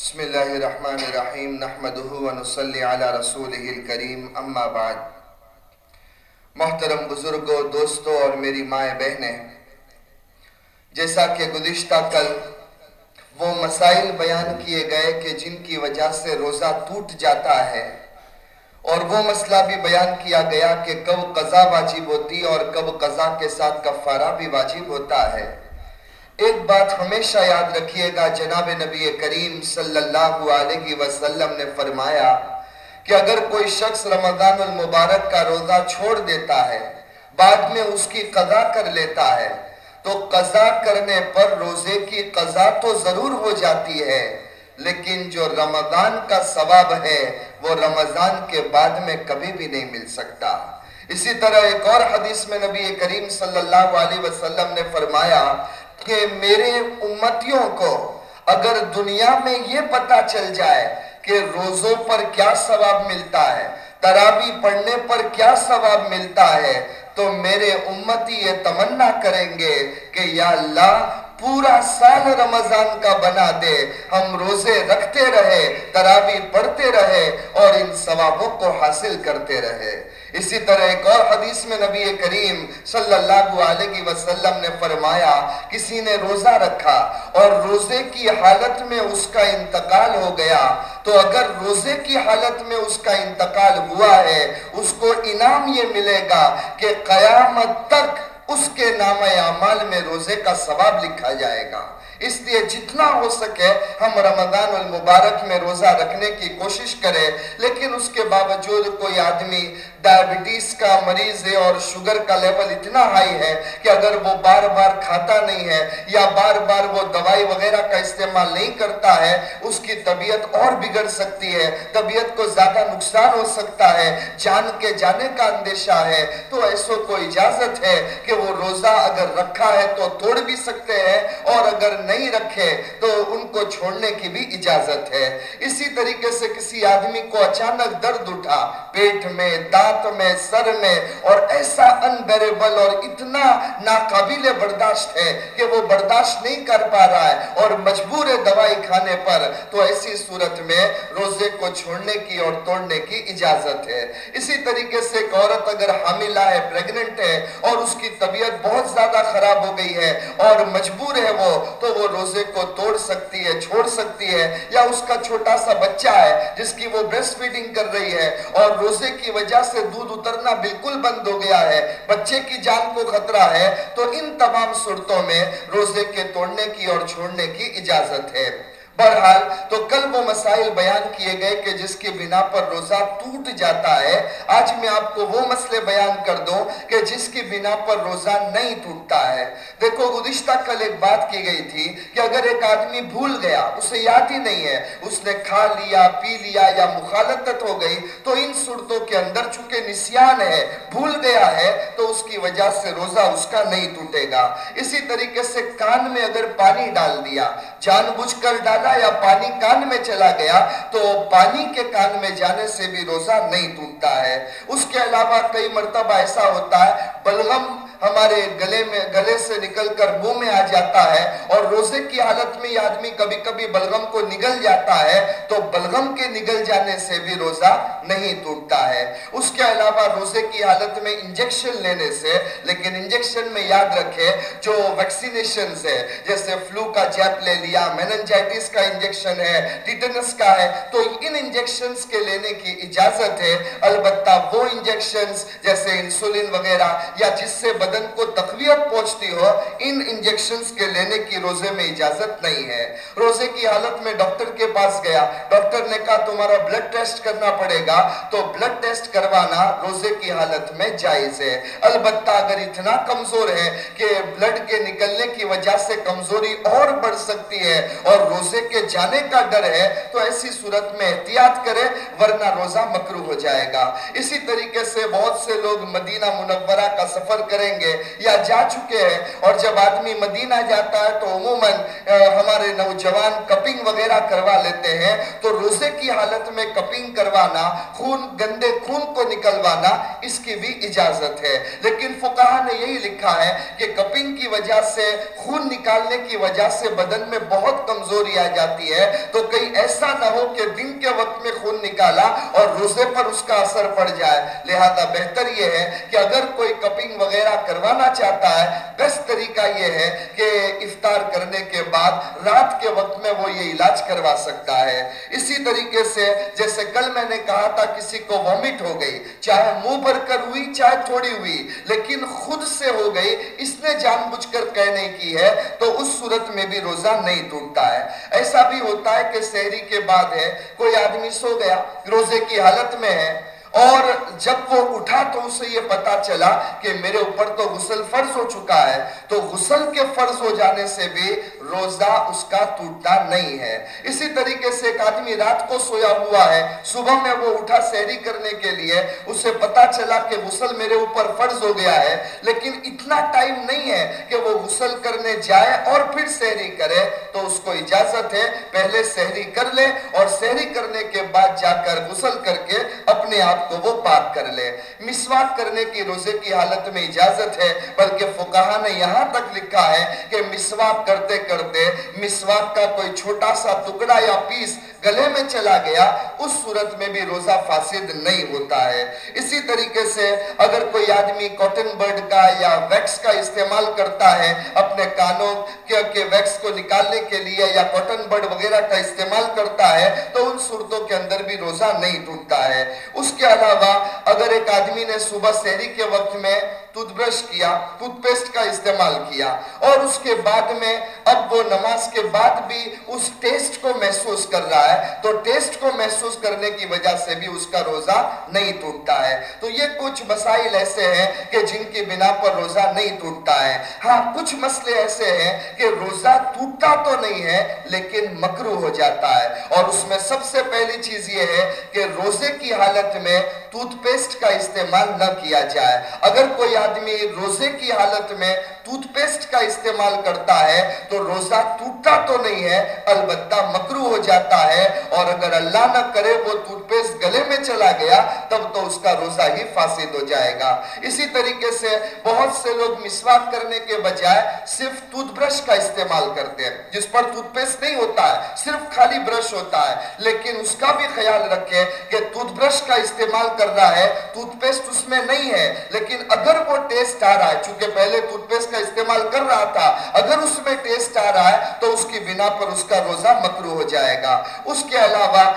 بسم اللہ الرحمن الرحیم نحمدہ و نصلی علی رسولہ اما بعد. محترم بزرگوں دوستوں اور میری مائیں بہنیں، جیسا کہ گزشتہ کل وہ مسائل بیان کیے گئے کہ جن کی وجہ سے روزہ ٹوٹ جاتا ہے، اور وہ مسئلہ بھی بیان کیا گیا کہ کب قضا واجب ہوتی اور کب قضا کے ساتھ کفارہ بھی واجب ہوتا ہے۔ ایک بات ہمیشہ یاد رکھیے گا، جناب نبی کریم صلی اللہ علیہ وسلم نے فرمایا کہ اگر کوئی شخص رمضان المبارک کا روزہ چھوڑ دیتا ہے، بعد میں اس کی قضا کر لیتا ہے، تو قضا کرنے پر روزے کی قضا تو ضرور ہو جاتی ہے، لیکن جو رمضان کا ثواب ہے، وہ رمضان کے بعد میں کبھی بھی نہیں مل سکتا۔ اسی طرح ایک اور حدیث میں نبی کریم صلی اللہ علیہ وسلم نے فرمایا کہ میرے امتیوں کو اگر دنیا میں یہ پتا چل جائے کہ روزوں پر کیا ثواب ملتا ہے، ترابی پڑھنے پر کیا ثواب ملتا ہے، تو میرے امتی یہ تمنا کریں گے کہ یا اللہ پورا سال رمضان کا بنا دے۔ ہم روزے رکھتے رہے ترابی پڑھتے رہے اور ان ثوابوں کو حاصل کرتے رہے۔ اسی طرح ایک اور حدیث میں نبی کریم صلی اللہ علیہ وسلم نے فرمایا، کسی نے روزہ رکھا اور روزے کی حالت میں اس کا انتقال ہو گیا، تو اگر روزے کی حالت میں اس کا انتقال ہوا ہے، اس کو انعام یہ ملے گا کہ قیامت تک اس کے نام اعمال روزے کا ثواب لکھا جائے گا۔ اس لیے جتنا ہو سکے ہم رمضان المبارک میں روزہ رکھنے کی کوشش کریں، لیکن اس کے باوجود کوئی آدمی ڈائبٹیز کا، مریض ہے اور شوگر کا لیول اتنا ہائی ہے کہ اگر وہ بار بار کھاتا نہیں ہے یا بار بار وہ دوائی وغیرہ کا استعمال نہیں کرتا ہے، اس کی طبیعت اور بگڑ سکتی ہے، طبیعت کو زیادہ نقصان ہو سکتا ہے، جان کے جانے کا اندیشہ ہے۔ تو ایسو کو اجازت ہے کہ وہ روزہ اگر رکھا ہے تو توڑ بھی سکتے ہیں اور اگر نہیں رکھے تو ان کو چھوڑنے کی بھی اجازت ہے۔ اسی طریقے سے کسی آدمی کو اچانک درد اٹھا پیٹ میں، دانت میں، سر میں، اور ایسا انبیریبل اور اتنا ناقابل برداشت ہے کہ وہ برداشت نہیں کر پا رہا ہے اور مجبور ہے دوائی کھانے پر، تو ایسی صورت میں روزے کو چھوڑنے کی اور توڑنے کی اجازت ہے۔ اسی طریقے سے ایک عورت اگر حاملہ ہے پریگننٹ ہے، اور اس کی طبیعت بہت زیادہ خراب ہو گئی ہے اور مجبور ہے وہ، تو وہ روزے کو توڑ سکتی ہے، چھوڑ سکتی ہے۔ یا اس کا چھوٹا سا بچہ ہے جس کی وہ بریسٹ فیڈنگ کر رہی ہے اور روزے کی وجہ سے دودھ اترنا بالکل بند ہو گیا ہے، بچے کی جان کو خطرہ ہے، تو ان تمام صورتوں میں روزے کے توڑنے کی اور چھوڑنے کی اجازت ہے۔ بہرحال تو کل وہ مسائل بیان کیے گئے کہ جس کی بنا پر روزہ ٹوٹ جاتا ہے، آج میں آپ کو وہ مسئلے بیان کر دوں کہ جس کی بنا پر روزہ نہیں ٹوٹتا ہے۔ دیکھو، گزشتہ کل ایک بات کی گئی تھی کہ اگر ایک آدمی بھول گیا، اسے یاد ہی نہیں ہے، اس نے کھا لیا، پی لیا یا مخالطت ہو گئی، تو ان صورتوں کے اندر چونکہ نسیان ہے، بھول گیا ہے، تو اس کی وجہ سے روزہ اس کا نہیں ٹوٹے گا۔ اسی طریقے سے کان میں اگر پانی ڈال دیا، جان بجھ کر ڈالا یا پانی کان میں چلا گیا تو پانی کے کان میں جانے سے بھی روزہ نہیں ٹوٹتا ہے۔ اس کے علاوہ کئی مرتبہ ایسا ہوتا ہے، بلغم ہمارے گلے میں گلے سے نکل کر منہ میں آ جاتا ہے اور روزے کی حالت میں یہ آدمی کبھی کبھی بلغم کو نگل جاتا ہے تو بلغم کے نگل جانے سے بھی روزہ نہیں ٹوٹتا ہے۔ اس کے علاوہ روزے کی حالت میں انجیکشن لینے سے، لیکن انجیکشن میں یاد رکھے جو ویکسینیشن ہے، جیسے فلو کا جیپ لے لیا میننجائٹس کا انجیکشن ہے ٹیٹنس کا ہے، تو ان انجیکشنز کے لینے کی اجازت ہے۔ البتہ وہ انجیکشنز، جیسے انسولین وغیرہ، یا جس سے بدن کو تقویت پہنچتی ہو، ان انجیکشنز کے لینے کی روزے میں اجازت نہیں ہے۔ روزے کی حالت میں ڈاکٹر کے پاس گیا۔ ڈاکٹر نے کہا، تمہارا بلڈ ٹیسٹ کرنا پڑے گا۔ تو بلڈ ٹیسٹ کروانا روزے کی حالت میں جائز ہے۔ البتہ اگر اتنا کمزور ہے کہ بلڈ کے نکلنے کی وجہ سے کمزوری اور بڑھ سکتی ہے اور روزے کے جانے کا ڈر ہے، تو ایسی صورت میں احتیاط کرے ورنہ روزہ مکرو ہو جائے گا۔ اسی طریقے سے بہت سے لوگ مدینہ منورہ کا سفر کریں گے یا جا چکے ہیں۔ اور جب آدمی مدینہ جاتا ہے تو عموماً ہمارے نوجوان کپنگ وغیرہ کروا لیتے ہیں۔ تو روزے کی حالت میں کپنگ کروانا، خون، گندے خون کو نکلوانا اس کی بھی اجازت ہے۔ لیکن فقہ نے یہی لکھا ہے کہ کپنگ کی وجہ سے، خون نکالنے کی وجہ سے بدن میں بہت کمزوری آ جاتی ہے۔ تو کئی ایسا نہ ہو کہ دن کے وقت میں خون نکالا اور روزے پر اس کا اثر پڑ جائے۔ لہذا بہتر یہ ہے کہ اگر کوئی کپنگ وغیرہ کروانا چاہتا ہے۔ بیسٹ طریقہ یہ ہے کہ افطار کرنے کے بعد رات کے وقت میں وہ یہ علاج کروا سکتا ہے۔ اسی طریقے سے جیسے کل میں نے کہا تھا، کسی کو وومٹ ہو گئی، چاہے منہ بھر کر ہوئی، چاہے تھوڑی ہوئی، لیکن خود سے ہو گئی، اس نے جان بجھ کر کہنے کی ہے، تو اس صورت میں بھی روزہ نہیں ٹوٹتا ہے۔ ایسا بھی ہوتا ہے کہ سہری کے بعد ہے، کوئی آدمی سو گیا، روزے کی حالت میں ہے اور جب وہ اٹھا تو اسے یہ پتا چلا کہ میرے اوپر تو غسل فرض ہو چکا ہے، تو غسل کے فرض ہو جانے سے بھی روزہ اس کا ٹوٹتا نہیں ہے۔ اسی طریقے سے ایک آدمی رات کو سویا ہوا ہے، صبح میں وہ اٹھا سہری کرنے کے لیے، اسے پتا چلا کہ غسل میرے اوپر فرض ہو گیا ہے، لیکن اتنا ٹائم نہیں ہے کہ وہ غسل کرنے جائے اور پھر سہری کرے، تو اس کو اجازت ہے، پہلے سہری کر لے اور سہری کرنے کے بعد جا کر غسل کر کے اپنے آپ کو وہ پاک کر لے۔ مسواک کرنے کی روزے کی حالت میں اجازت ہے، بلکہ فقہ نے یہاں تک لکھا ہے کہ مسواک کرتے کرتے مسواک کا کوئی چھوٹا سا ٹکڑا یا پیس گلے میں چلا گیا، اس صورت میں بھی روزہ فاسد نہیں ہوتا ہے۔ اسی طریقے سے اگر کوئی آدمی کاٹن برڈ کا یا ویکس کا استعمال کرتا ہے اپنے کانوں کے ویکس کو نکالنے کے لیے یا کاٹن برڈ وغیرہ کا استعمال کرتا ہے، تو ان صورتوں کے اندر بھی روزہ نہیں ٹوٹتا ہے۔ اس کے علاوہ اگر ایک آدمی نے صبح سہری کے وقت میں ٹوتھ برش کیا ٹوتھ پیسٹ کا استعمال کیا، اور اس کے بعد میں اب وہ نماز کے بعد بھی اس ٹیسٹ کو محسوس کر رہا ہے، تو ٹیسٹ کو محسوس کرنے کی وجہ سے بھی اس کا روزہ نہیں ٹوٹتا ہے۔ تو یہ کچھ مسائل ایسے ہیں کہ جن کی بنا پر روزہ نہیں ٹوٹتا ہے۔ ہاں کچھ مسئلے ایسے ہیں کہ روزہ ٹوٹتا تو نہیں ہے، لیکن مکرو ہو جاتا ہے۔ اور اس میں سب سے پہلی چیز یہ ہے کہ روزے کی حالت میں ٹوتھ پیسٹ کا استعمال نہ کیا جائے اگر کوئی آدمی روزے کی حالت میں ٹوتھ پیسٹ کا استعمال کرتا ہے تو روزہ ٹوٹتا تو نہیں ہے البتہ مکرو ہو جاتا ہے اور اگر اللہ نہ کرے وہ ٹوتھ پیسٹ گلے میں چلا گیا تب تو اس کا روزہ ہی فاسد ہو جائے گا اسی طریقے سے بہت سے لوگ مسواک کرنے کے بجائے صرف ٹوتھ برش کا استعمال کرتے ہیں جس پر ٹوتھ پیسٹ نہیں ہوتا ہے صرف خالی برش ہوتا ہے لیکن اس کا بھی خیال رکھے کہ ٹوتھ برش کا استعمال کر رہا ہے ٹوتھ پیسٹ اس میں نہیں ہے۔ لیکن اگر وہ ٹیسٹ آ رہا ہے، چونکہ پہلے ٹوتھ پیسٹ کا استعمال کر رہا تھا، اگر اس میں ٹیسٹ آ رہا ہے، تو اس کی بنا پر اس کا روزہ مکرو ہو جائے گا۔ اس کے علاوہ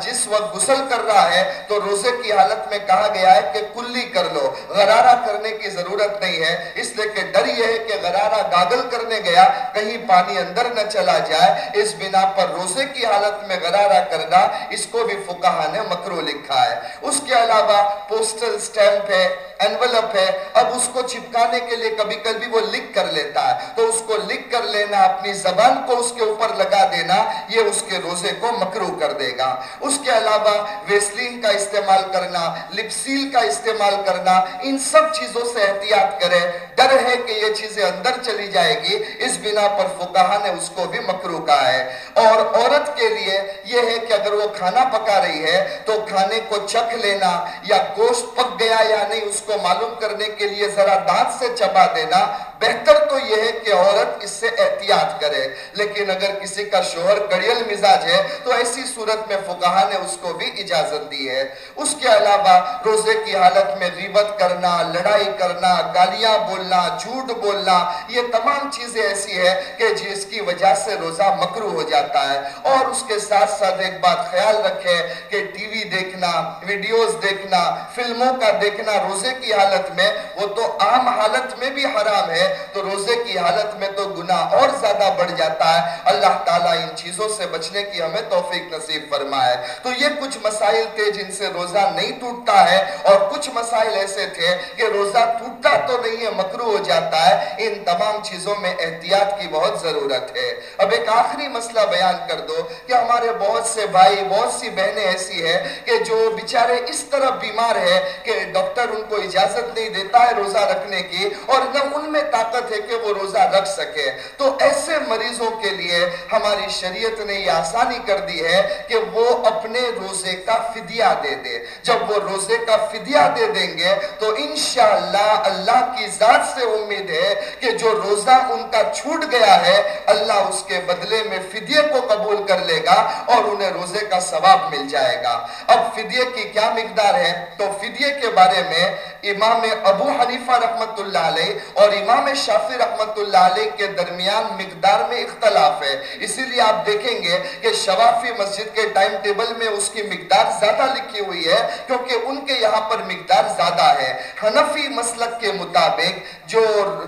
جس وقت غسل کر رہا ہے، تو روزے کی حالت میں کہا گیا ہے کہ کلی کر لو۔ غرارہ کرنے کی ضرورت نہیں ہے۔ اس لیے کہ ڈر یہ ہے کہ غرارہ گاگل کرنے گیا، کہیں پانی اندر نہ چلا جائے۔ اس بنا پر روزے کی حالت میں غرارہ کرنا، اس کو بھی فقہ نے مکرو لکھا ہے۔ اس کے علاوہ پوسٹل سٹیمپ ہے انولپ ہے، اب اس کو چپکانے کے لیے کبھی کبھی وہ لکھ کر لیتا ہے۔ تو اس کو لکھ کر لینا، اپنی زبان کو اس کے اوپر لگا دینا، یہ اس کے روزے کو مکرو کر دے گا۔ اس کے علاوہ ویسلین کا استعمال کرنا لپسیل کا استعمال کرنا، ان سب چیزوں سے احتیاط کرے۔ ڈر ہے کہ یہ چیزیں اندر چلی جائے گی، اس بنا پر فقہ نے اس کو بھی مکرو کہا ہے۔ اور عورت کے لیے یہ ہے کہ اگر وہ کھانا پکا رہی ہے تو کھانے کو چکھ لینا یا گوشت پک گیا یا نہیں، اس کو معلوم کرنے کے لیے ذرا دانت سے چبا دینا۔ بہتر تو یہ ہے کہ عورت اس سے احتیاط کرے۔ لیکن اگر کسی کا شوہر کڑیل مزاج ہے تو ایسی صورت میں فقہ نے اس کو بھی اجازت دی ہے۔ اس کے علاوہ روزے کی حالت میں غیبت کرنا، لڑائی کرنا، گالیاں بولنا جھوٹ بولنا، یہ تمام چیزیں ایسی ہے کہ جس کی وجہ سے روزہ مکرو ہو جاتا ہے۔ اور اس کے ساتھ ساتھ ایک بات خیال رکھے کہ ٹی وی دیکھنا، ویڈیوز دیکھنا، فلموں کا دیکھنا روزے کی حالت میں، وہ تو عام حالت میں بھی حرام ہے۔ تو روزے کی حالت میں تو گناہ اور زیادہ بڑھ جاتا ہے۔ اللہ تعالیٰ ان چیزوں سے بچنے کی ہمیں توفیق نصیب فرمائے۔ تو یہ کچھ مسائل تھے جن سے روزہ نہیں ٹوٹتا ہے۔ اور کچھ مسائل ایسے تھے کہ روزہ ٹوٹتا تو نہیں ہے مکرو ہو جاتا ہے، ان تمام چیزوں میں احتیاط کی بہت ضرورت ہے۔ اب ایک آخری مسئلہ بیان کر دو کہ ہمارے بہت سے بھائی، بہت سی بہنیں ایسی ہیں کہ جو بیچارے اس طرح بیمار ہے کہ ڈاکٹر ان کو اجازت نہیں دیتا ہے روزہ رکھنے کی اور نہ ان میں طاقت ہے کہ وہ روزہ رکھ سکے تو ایسے مریضوں کے لیے ہماری شریعت نے یہ آسانی کر دی ہے کہ وہ اپنے روزے کا فدیہ دے دے جب وہ روزے کا فدیہ دے دیں گے تو انشاءاللہ اللہ کی ذات سے امید ہے کہ جو روزہ ان کا چھوٹ گیا ہے، اللہ اس کے بدلے میں فدیے کو قبول کر لے گا اور انہیں روزے کا ثواب مل جائے گا۔ اب فدیے کی کیا مقدار ہے؟ تو فدیے کے بارے میں امام ابو حنیفہ رحمت اللہ علیہ اور امام شافی رحمت اللہ علیہ کے درمیان مقدار میں اختلاف ہے۔ اسی لیے آپ دیکھیں گے کہ شوافی مسجد کے ٹائم ٹیبل میں اس کی مقدار زیادہ لکھی ہوئی ہے، کیونکہ ان کے یہاں پر مقدار زیادہ ہے۔ حنفی مسلک کے مطابق جو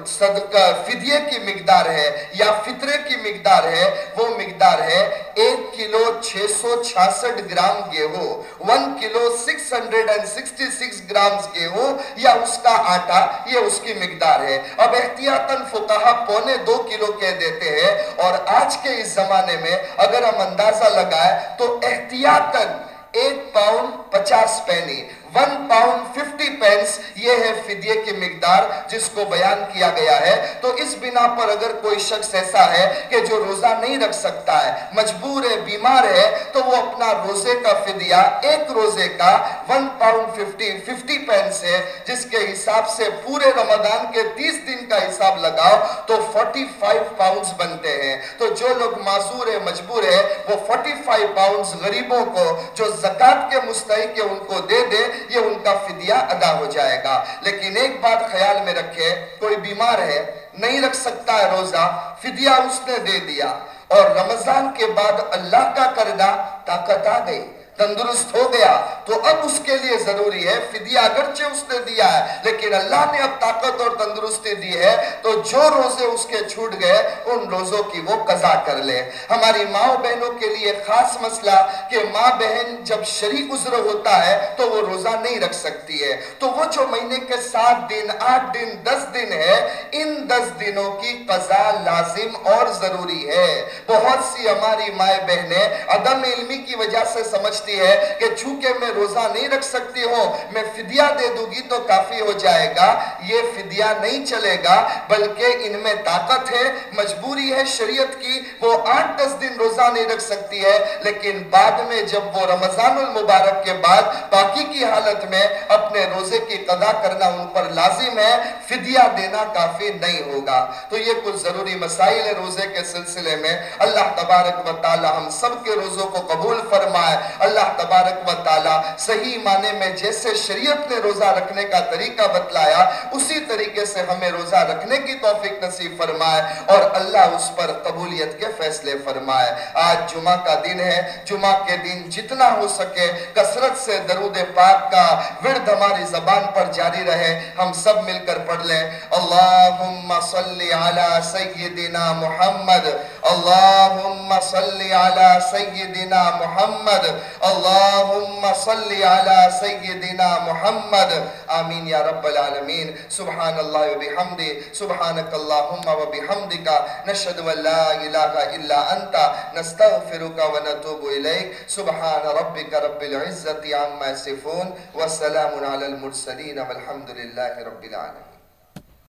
صدقہ فدیے کی مقدار ہے یا فطرے کی مقدار ہے، وہ مقدار ہے ایک کلو چھ سو چھاسٹھ گرام گیہوں، one kilo six hundred and sixty six grams گیہوں یا اس کا آٹا، یہ اس کی مقدار ہے۔ اب احتیاطاً فقہا پونے دو کلو کہہ دیتے ہیں۔ اور آج کے اس زمانے میں اگر ہم اندازہ لگائے تو احتیاطاً ایک پاؤنڈ پچاس penny. One pound fifty pence یہ ہے فدیے کی مقدار جس کو بیان کیا گیا ہے۔ تو اس بنا پر اگر کوئی شخص ایسا ہے کہ جو روزہ نہیں رکھ سکتا ہے، مجبور ہے، بیمار ہے، تو وہ اپنا روزے کا فدیہ، ایک روزے کا one pound fifty fifty pence ہے، جس کے حساب سے پورے رمضان کے تیس دن کا حساب لگاؤ، تو فورٹی فائیو پاؤنڈز بنتے ہیں۔ تو جو لوگ معذور ہے مجبور ہے وہ فورٹی فائیو پاؤنڈز غریبوں کو، جو زکاة کے مستحق ہے ان کو دے دے، یہ ان کا فدیہ ادا ہو جائے گا۔ لیکن ایک بات خیال میں رکھے، کوئی بیمار ہے، نہیں رکھ سکتا ہے روزہ، فدیہ اس نے دے دیا۔ اور رمضان کے بعد اللہ کا کرنا طاقت آ گئی۔ تندرست ہو گیا۔ تو اب اس کے لیے ضروری ہے، فدیہ اگرچہ اس نے دیا ہے، لیکن اللہ نے اب طاقت اور تندرستی دی ہے۔ تو جو روزے اس کے چھوٹ گئے، ان روزوں کی وہ قضا کر لے۔ ہماری ماں بہنوں کے لیے خاص مسئلہ کہ ماں بہن جب شریک عذر ہوتا ہے، تو وہ روزہ نہیں رکھ سکتی ہے۔ تو وہ جو مہینے کے سات دن، آٹھ دن، دس دن ہے، ان دس دنوں کی قضا لازم اور ضروری ہے۔ بہت سی ہماری مائیں بہنیں عدم علمی کی وجہ سے سمجھتے سمجھتی ہے کہ چونکہ میں روزہ نہیں رکھ سکتی ہوں، میں فدیہ دے دوں گی تو کافی ہو جائے گا۔ یہ فدیہ نہیں چلے گا، بلکہ ان میں طاقت ہے، مجبوری ہے شریعت کی۔ وہ آٹھ دس دن روزہ نہیں رکھ سکتی ہے، لیکن بعد میں جب وہ رمضان المبارک کے بعد باقی کی حالت میں اپنے روزے کی قضا کرنا ان پر لازم ہے، فدیہ دینا کافی نہیں ہوگا۔ تو یہ کچھ ضروری مسائل ہے روزے کے سلسلے میں۔ اللہ تبارک و تعالی ہم سب کے روزوں کو قبول فرمائے۔ اللہ اللہ تبارک و تعالی صحیح معنی میں جیسے شریعت نے روزہ رکھنے کا طریقہ بتلایا، اسی طریقے سے ہمیں روزہ رکھنے کی توفیق نصیب فرمائے اور اللہ اس پر قبولیت کے فیصلے فرمائے۔ آج جمعہ کا دن ہے، جمعہ کے دن جتنا ہو سکے کسرت سے درود پاک کا ورد ہماری زبان پر جاری رہے، ہم سب مل کر پڑھ لیں۔ اللہم صلی علی سیدنا محمد، اللہم صلی علی سیدنا محمد اللہم صلی علی سیدنا محمد آمین یا رب العالمین سبحان اللہ و بحمدی سبحانک اللہم و بحمدکا نشہد و لا الہ الا انتا نستغفرک و نتوب الیک سبحان ربک رب العزت عما سفون والسلام علی المرسلین والحمدللہ رب العالمین